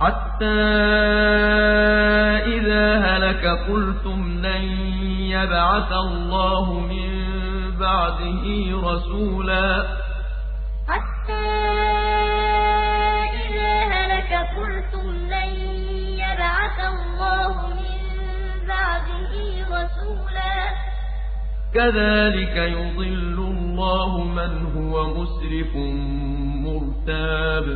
حَتَّىٰ إِذَا هَلَكَ قُلْتُمْ لَن يَبْعَثَ اللَّهُ مِن بَعْدِهِ رَسُولًا. قُلْتُمْ لَن يَبْعَثَ اللَّهُ مِن بَعْدِهِ رَسُولًا ۚ. كَذَٰلِكَ يُضِلُّ اللَّهُ مَنْ هُوَ مُسْرِفٌ مُّرْتَابٌ.